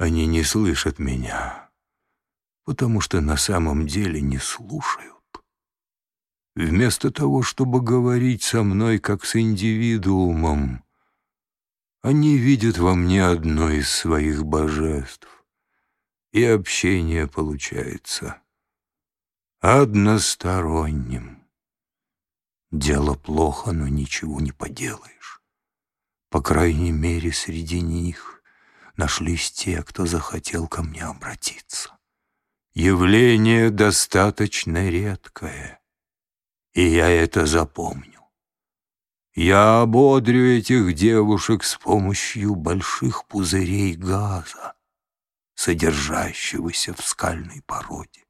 Они не слышат меня, потому что на самом деле не слушают. Вместо того, чтобы говорить со мной как с индивидуумом, они видят во мне одно из своих божеств, и общение получается односторонним. Дело плохо, но ничего не поделаешь. По крайней мере, среди них нашлись те, кто захотел ко мне обратиться. Явление достаточно редкое, и я это запомню. Я ободрю этих девушек с помощью больших пузырей газа, содержащегося в скальной породе.